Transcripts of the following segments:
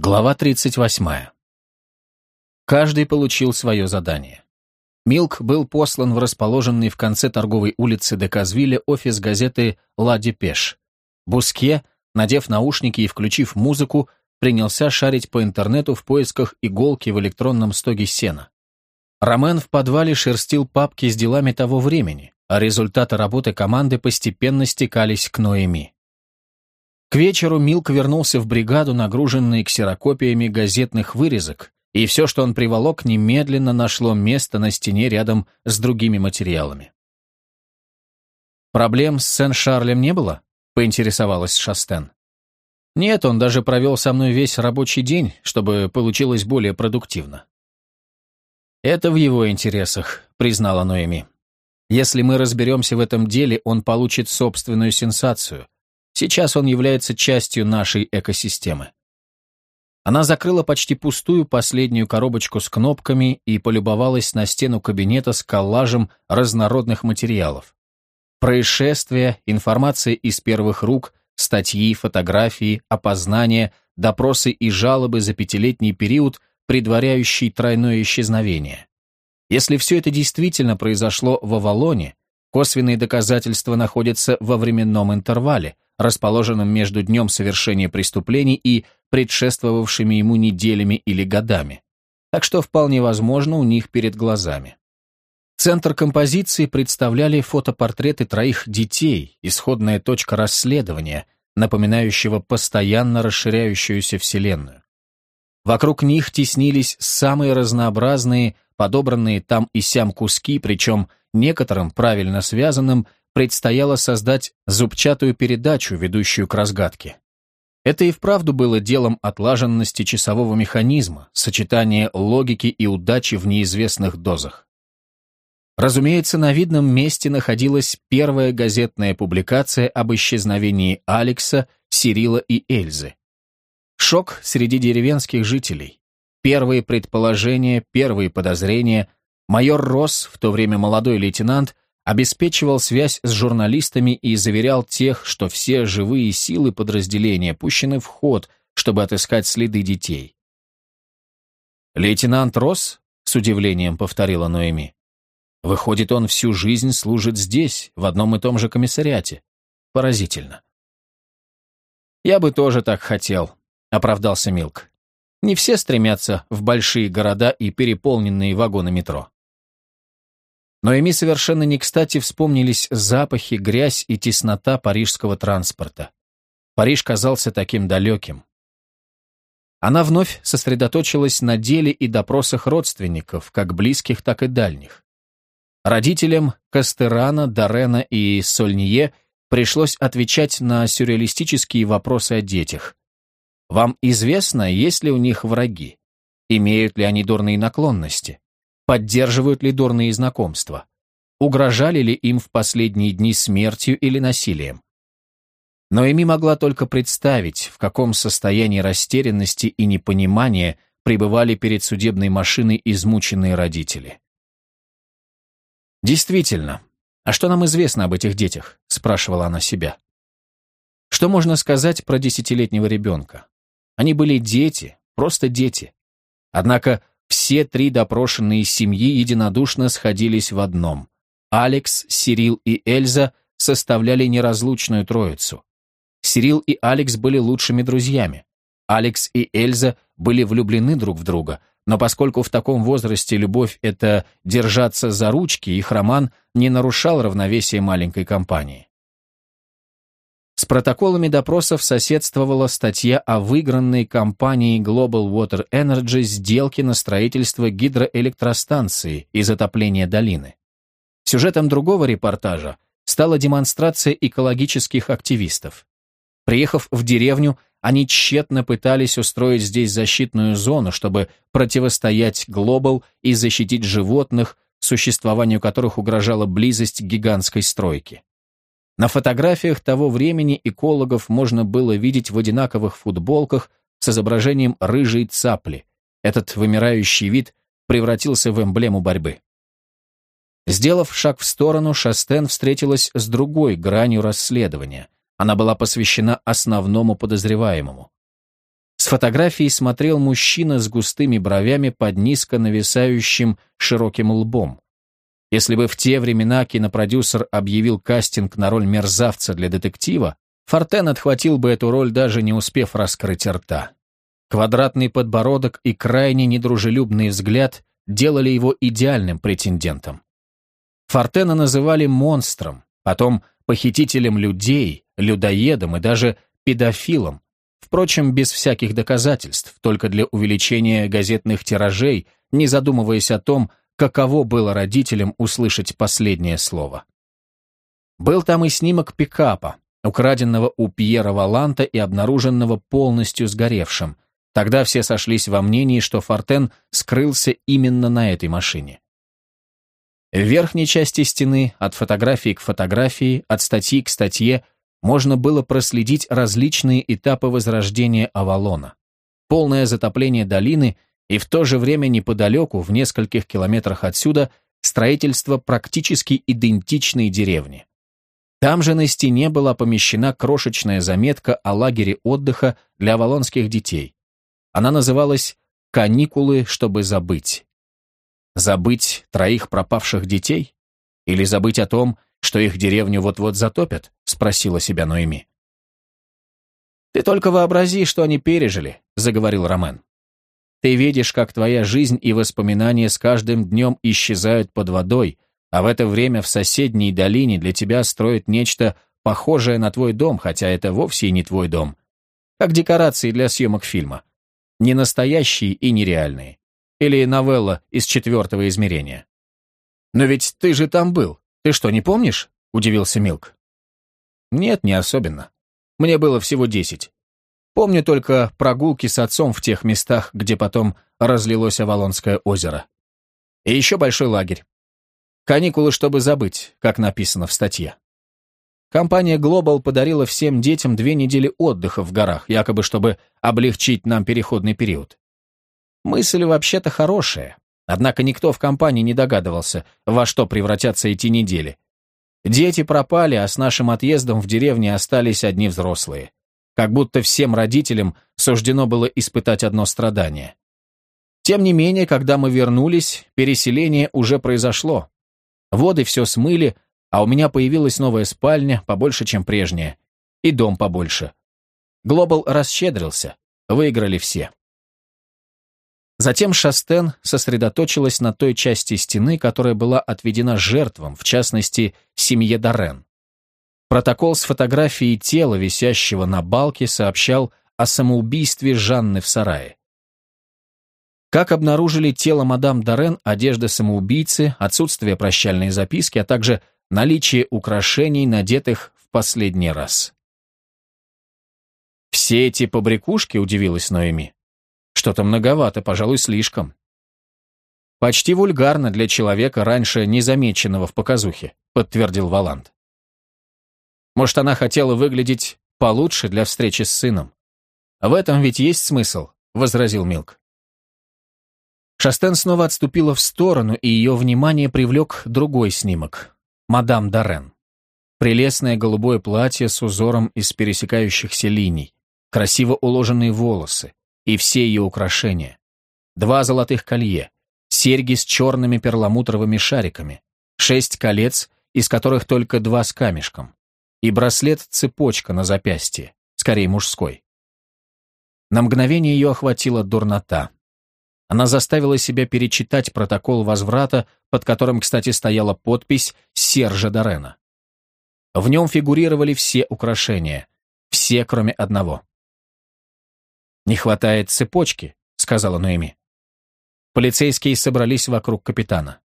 Глава 38. Каждый получил свое задание. Милк был послан в расположенный в конце торговой улицы Деказвилля офис газеты «Ла Депеш». Буске, надев наушники и включив музыку, принялся шарить по интернету в поисках иголки в электронном стоге сена. Ромен в подвале шерстил папки с делами того времени, а результаты работы команды постепенно стекались к Ноэми. К вечеру Милк вернулся в бригаду, нагруженный ксерокопиями газетных вырезок, и все, что он приволок, немедленно нашло место на стене рядом с другими материалами. «Проблем с Сен-Шарлем не было?» — поинтересовалась Шастен. «Нет, он даже провел со мной весь рабочий день, чтобы получилось более продуктивно». «Это в его интересах», — признала Ноэми. «Если мы разберемся в этом деле, он получит собственную сенсацию — Сейчас он является частью нашей экосистемы. Она закрыла почти пустую последнюю коробочку с кнопками и полюбовалась на стену кабинета с коллажем разнородных материалов. Происшествия, информация из первых рук, статьи, фотографии, опознания, допросы и жалобы за пятилетний период, предваряющий тройное исчезновение. Если все это действительно произошло в Авалоне, косвенные доказательства находятся во временном интервале – расположенном между днем совершения преступлений и предшествовавшими ему неделями или годами. Так что вполне возможно у них перед глазами. Центр композиции представляли фотопортреты троих детей, исходная точка расследования, напоминающего постоянно расширяющуюся Вселенную. Вокруг них теснились самые разнообразные, подобранные там и сям куски, причем некоторым правильно связанным предстояло создать зубчатую передачу, ведущую к разгадке. Это и вправду было делом отлаженности часового механизма, сочетания логики и удачи в неизвестных дозах. Разумеется, на видном месте находилась первая газетная публикация об исчезновении Алекса, Сирила и Эльзы. Шок среди деревенских жителей. Первые предположения, первые подозрения. Майор Росс, в то время молодой лейтенант, обеспечивал связь с журналистами и заверял тех, что все живые силы подразделения пущены в ход, чтобы отыскать следы детей. «Лейтенант Росс?» — с удивлением повторила Ноэми. «Выходит, он всю жизнь служит здесь, в одном и том же комиссариате. Поразительно». «Я бы тоже так хотел», — оправдался Милк. «Не все стремятся в большие города и переполненные вагоны метро». Но Эми совершенно не кстати вспомнились запахи, грязь и теснота парижского транспорта. Париж казался таким далеким. Она вновь сосредоточилась на деле и допросах родственников, как близких, так и дальних. Родителям Кастерана, Дорена и Сольние пришлось отвечать на сюрреалистические вопросы о детях. Вам известно, есть ли у них враги? Имеют ли они дурные наклонности? Поддерживают ли дурные знакомства? Угрожали ли им в последние дни смертью или насилием? Но Эми могла только представить, в каком состоянии растерянности и непонимания пребывали перед судебной машиной измученные родители. «Действительно, а что нам известно об этих детях?» – спрашивала она себя. Что можно сказать про десятилетнего ребенка? Они были дети, просто дети. Однако все три допрошенные семьи единодушно сходились в одном. Алекс, Сирил и Эльза составляли неразлучную троицу. Сирил и Алекс были лучшими друзьями. Алекс и Эльза были влюблены друг в друга, но поскольку в таком возрасте любовь — это держаться за ручки, их роман не нарушал равновесие маленькой компании. С протоколами допросов соседствовала статья о выигранной компанией Global Water Energy сделке на строительство гидроэлектростанции и затопление долины. Сюжетом другого репортажа стала демонстрация экологических активистов. Приехав в деревню, они тщетно пытались устроить здесь защитную зону, чтобы противостоять Global и защитить животных, существованию которых угрожала близость гигантской стройки. На фотографиях того времени экологов можно было видеть в одинаковых футболках с изображением рыжей цапли. Этот вымирающий вид превратился в эмблему борьбы. Сделав шаг в сторону, Шастен встретилась с другой гранью расследования. Она была посвящена основному подозреваемому. С фотографии смотрел мужчина с густыми бровями под низко нависающим широким лбом. Если бы в те времена кинопродюсер объявил кастинг на роль мерзавца для детектива, Фортен отхватил бы эту роль, даже не успев раскрыть рта. Квадратный подбородок и крайне недружелюбный взгляд делали его идеальным претендентом. Фортена называли монстром, потом похитителем людей, людоедом и даже педофилом, впрочем, без всяких доказательств, только для увеличения газетных тиражей, не задумываясь о том, каково было родителям услышать последнее слово. Был там и снимок пикапа, украденного у Пьера Валанта и обнаруженного полностью сгоревшим. Тогда все сошлись во мнении, что Фортен скрылся именно на этой машине. В верхней части стены, от фотографии к фотографии, от статьи к статье, можно было проследить различные этапы возрождения Авалона. Полное затопление долины и в то же время неподалеку, в нескольких километрах отсюда, строительство практически идентичной деревни. Там же на стене была помещена крошечная заметка о лагере отдыха для авалонских детей. Она называлась «Каникулы, чтобы забыть». Забыть троих пропавших детей? Или забыть о том, что их деревню вот-вот затопят? Спросила себя Ноэми. «Ты только вообрази, что они пережили», — заговорил Ромен. Ты видишь, как твоя жизнь и воспоминания с каждым днем исчезают под водой, а в это время в соседней долине для тебя строят нечто похожее на твой дом, хотя это вовсе и не твой дом. Как декорации для съемок фильма. Не настоящие и нереальные. Или новелла из четвертого измерения. «Но ведь ты же там был. Ты что, не помнишь?» – удивился Милк. «Нет, не особенно. Мне было всего десять. Помню только прогулки с отцом в тех местах, где потом разлилось Авалонское озеро. И еще большой лагерь. Каникулы, чтобы забыть, как написано в статье. Компания Global подарила всем детям две недели отдыха в горах, якобы чтобы облегчить нам переходный период. Мысль вообще-то хорошая, однако никто в компании не догадывался, во что превратятся эти недели. Дети пропали, а с нашим отъездом в деревне остались одни взрослые как будто всем родителям суждено было испытать одно страдание. Тем не менее, когда мы вернулись, переселение уже произошло. Воды все смыли, а у меня появилась новая спальня, побольше, чем прежняя, и дом побольше. Глобал расщедрился, выиграли все. Затем Шастен сосредоточилась на той части стены, которая была отведена жертвам, в частности, семье Дорен. Протокол с фотографией тела, висящего на балке, сообщал о самоубийстве Жанны в сарае. Как обнаружили тело мадам Дорен, одежда самоубийцы, отсутствие прощальной записки, а также наличие украшений, надетых в последний раз. «Все эти побрякушки?» — удивилась Ноэми. «Что-то многовато, пожалуй, слишком». «Почти вульгарно для человека, раньше незамеченного в показухе», — подтвердил Валанд. Может, она хотела выглядеть получше для встречи с сыном. В этом ведь есть смысл, возразил Милк. Шастен снова отступила в сторону, и ее внимание привлек другой снимок. Мадам Дорен. Прелестное голубое платье с узором из пересекающихся линий, красиво уложенные волосы и все ее украшения. Два золотых колье, серьги с черными перламутровыми шариками, шесть колец, из которых только два с камешком и браслет-цепочка на запястье, скорее мужской. На мгновение ее охватила дурнота. Она заставила себя перечитать протокол возврата, под которым, кстати, стояла подпись Сержа Дорена. В нем фигурировали все украшения, все, кроме одного. «Не хватает цепочки», — сказала Ноэми. Полицейские собрались вокруг капитана.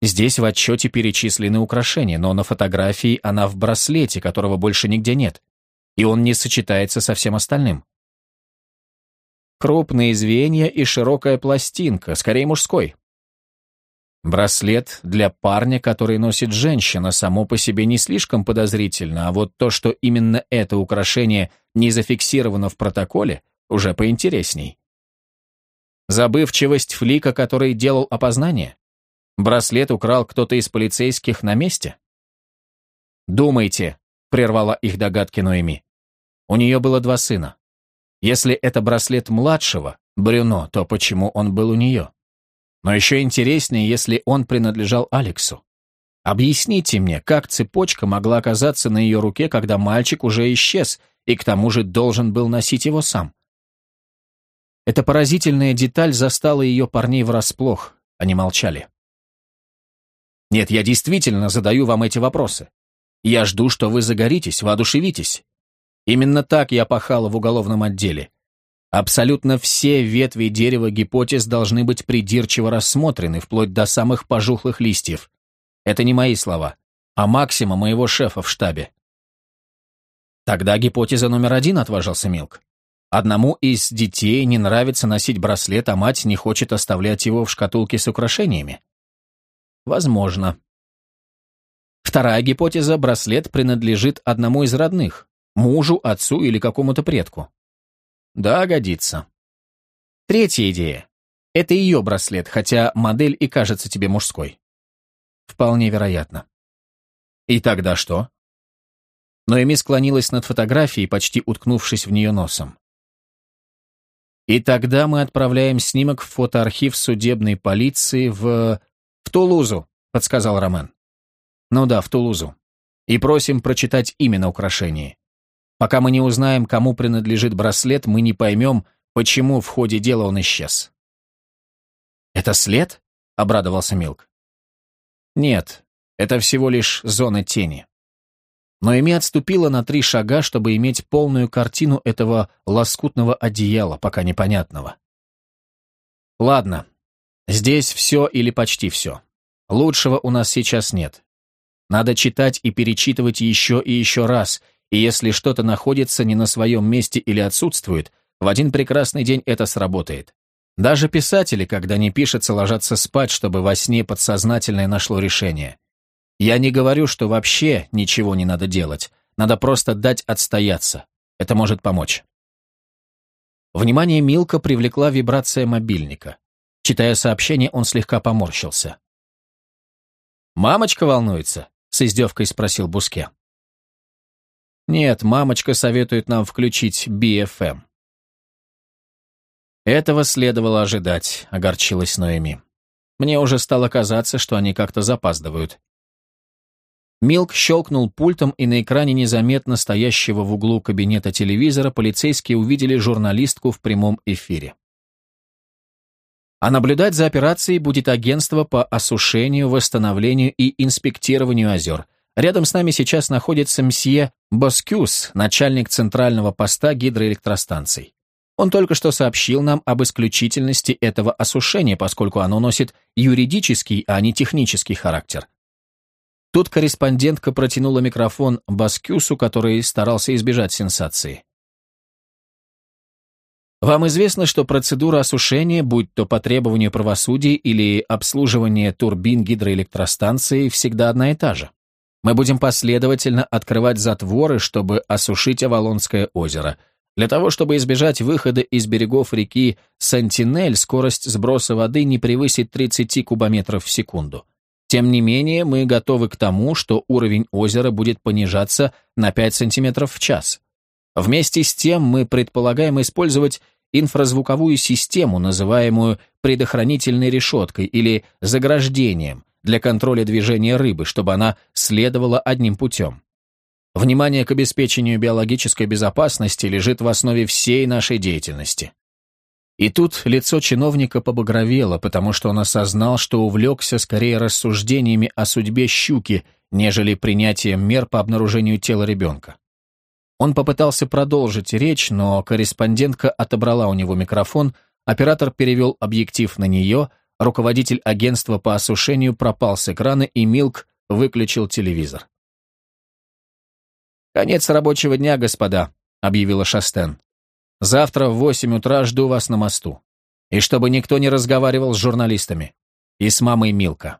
Здесь в отчете перечислены украшения, но на фотографии она в браслете, которого больше нигде нет, и он не сочетается со всем остальным. Крупные звенья и широкая пластинка, скорее мужской. Браслет для парня, который носит женщина, само по себе не слишком подозрительно, а вот то, что именно это украшение не зафиксировано в протоколе, уже поинтересней. Забывчивость флика, который делал опознание? Браслет украл кто-то из полицейских на месте? «Думайте», — прервала их догадки Ноэми. У нее было два сына. Если это браслет младшего, Брюно, то почему он был у нее? Но еще интереснее, если он принадлежал Алексу. Объясните мне, как цепочка могла оказаться на ее руке, когда мальчик уже исчез, и к тому же должен был носить его сам? Эта поразительная деталь застала ее парней врасплох, они молчали. Нет, я действительно задаю вам эти вопросы. Я жду, что вы загоритесь, воодушевитесь. Именно так я пахала в уголовном отделе. Абсолютно все ветви дерева гипотез должны быть придирчиво рассмотрены, вплоть до самых пожухлых листьев. Это не мои слова, а максима моего шефа в штабе. Тогда гипотеза номер один, отважился Милк. Одному из детей не нравится носить браслет, а мать не хочет оставлять его в шкатулке с украшениями. Возможно. Вторая гипотеза – браслет принадлежит одному из родных, мужу, отцу или какому-то предку. Да, годится. Третья идея. Это ее браслет, хотя модель и кажется тебе мужской. Вполне вероятно. И тогда что? Ноэми склонилась над фотографией, почти уткнувшись в нее носом. И тогда мы отправляем снимок в фотоархив судебной полиции в... в Тулузу, подсказал Ромен. Ну да, в Тулузу. И просим прочитать имя на украшении. Пока мы не узнаем, кому принадлежит браслет, мы не поймем, почему в ходе дела он исчез. «Это след?» — обрадовался Милк. «Нет, это всего лишь зона тени». Но Эми отступила на три шага, чтобы иметь полную картину этого лоскутного одеяла, пока непонятного. «Ладно, здесь все или почти все. Лучшего у нас сейчас нет. Надо читать и перечитывать еще и еще раз, и если что-то находится не на своем месте или отсутствует, в один прекрасный день это сработает. Даже писатели, когда не пишется, ложатся спать, чтобы во сне подсознательное нашло решение. Я не говорю, что вообще ничего не надо делать, надо просто дать отстояться. Это может помочь. Внимание Милка привлекла вибрация мобильника. Читая сообщение, он слегка поморщился. «Мамочка волнуется?» — с издевкой спросил Буске. Нет, мамочка советует нам включить BFM. Этого следовало ожидать, огорчилась Ноэми. Мне уже стало казаться, что они как-то запаздывают. Милк щелкнул пультом, и на экране незаметно стоящего в углу кабинета телевизора полицейские увидели журналистку в прямом эфире. А наблюдать за операцией будет агентство по осушению, восстановлению и инспектированию озер – Рядом с нами сейчас находится мсье Боскюс, начальник центрального поста гидроэлектростанций. Он только что сообщил нам об исключительности этого осушения, поскольку оно носит юридический, а не технический характер. Тут корреспондентка протянула микрофон Баскюсу, который старался избежать сенсации. Вам известно, что процедура осушения, будь то по требованию правосудия или обслуживание турбин гидроэлектростанции, всегда одна и та же. Мы будем последовательно открывать затворы, чтобы осушить Авалонское озеро. Для того, чтобы избежать выхода из берегов реки Сентинель, скорость сброса воды не превысит 30 кубометров в секунду. Тем не менее, мы готовы к тому, что уровень озера будет понижаться на 5 сантиметров в час. Вместе с тем мы предполагаем использовать инфразвуковую систему, называемую предохранительной решеткой или заграждением, для контроля движения рыбы, чтобы она следовала одним путем. Внимание к обеспечению биологической безопасности лежит в основе всей нашей деятельности. И тут лицо чиновника побагровело, потому что он осознал, что увлекся скорее рассуждениями о судьбе щуки, нежели принятием мер по обнаружению тела ребенка. Он попытался продолжить речь, но корреспондентка отобрала у него микрофон, оператор перевел объектив на нее, Руководитель агентства по осушению пропал с экрана, и Милк выключил телевизор. «Конец рабочего дня, господа», — объявила Шастен. «Завтра в восемь утра жду вас на мосту. И чтобы никто не разговаривал с журналистами. И с мамой Милка».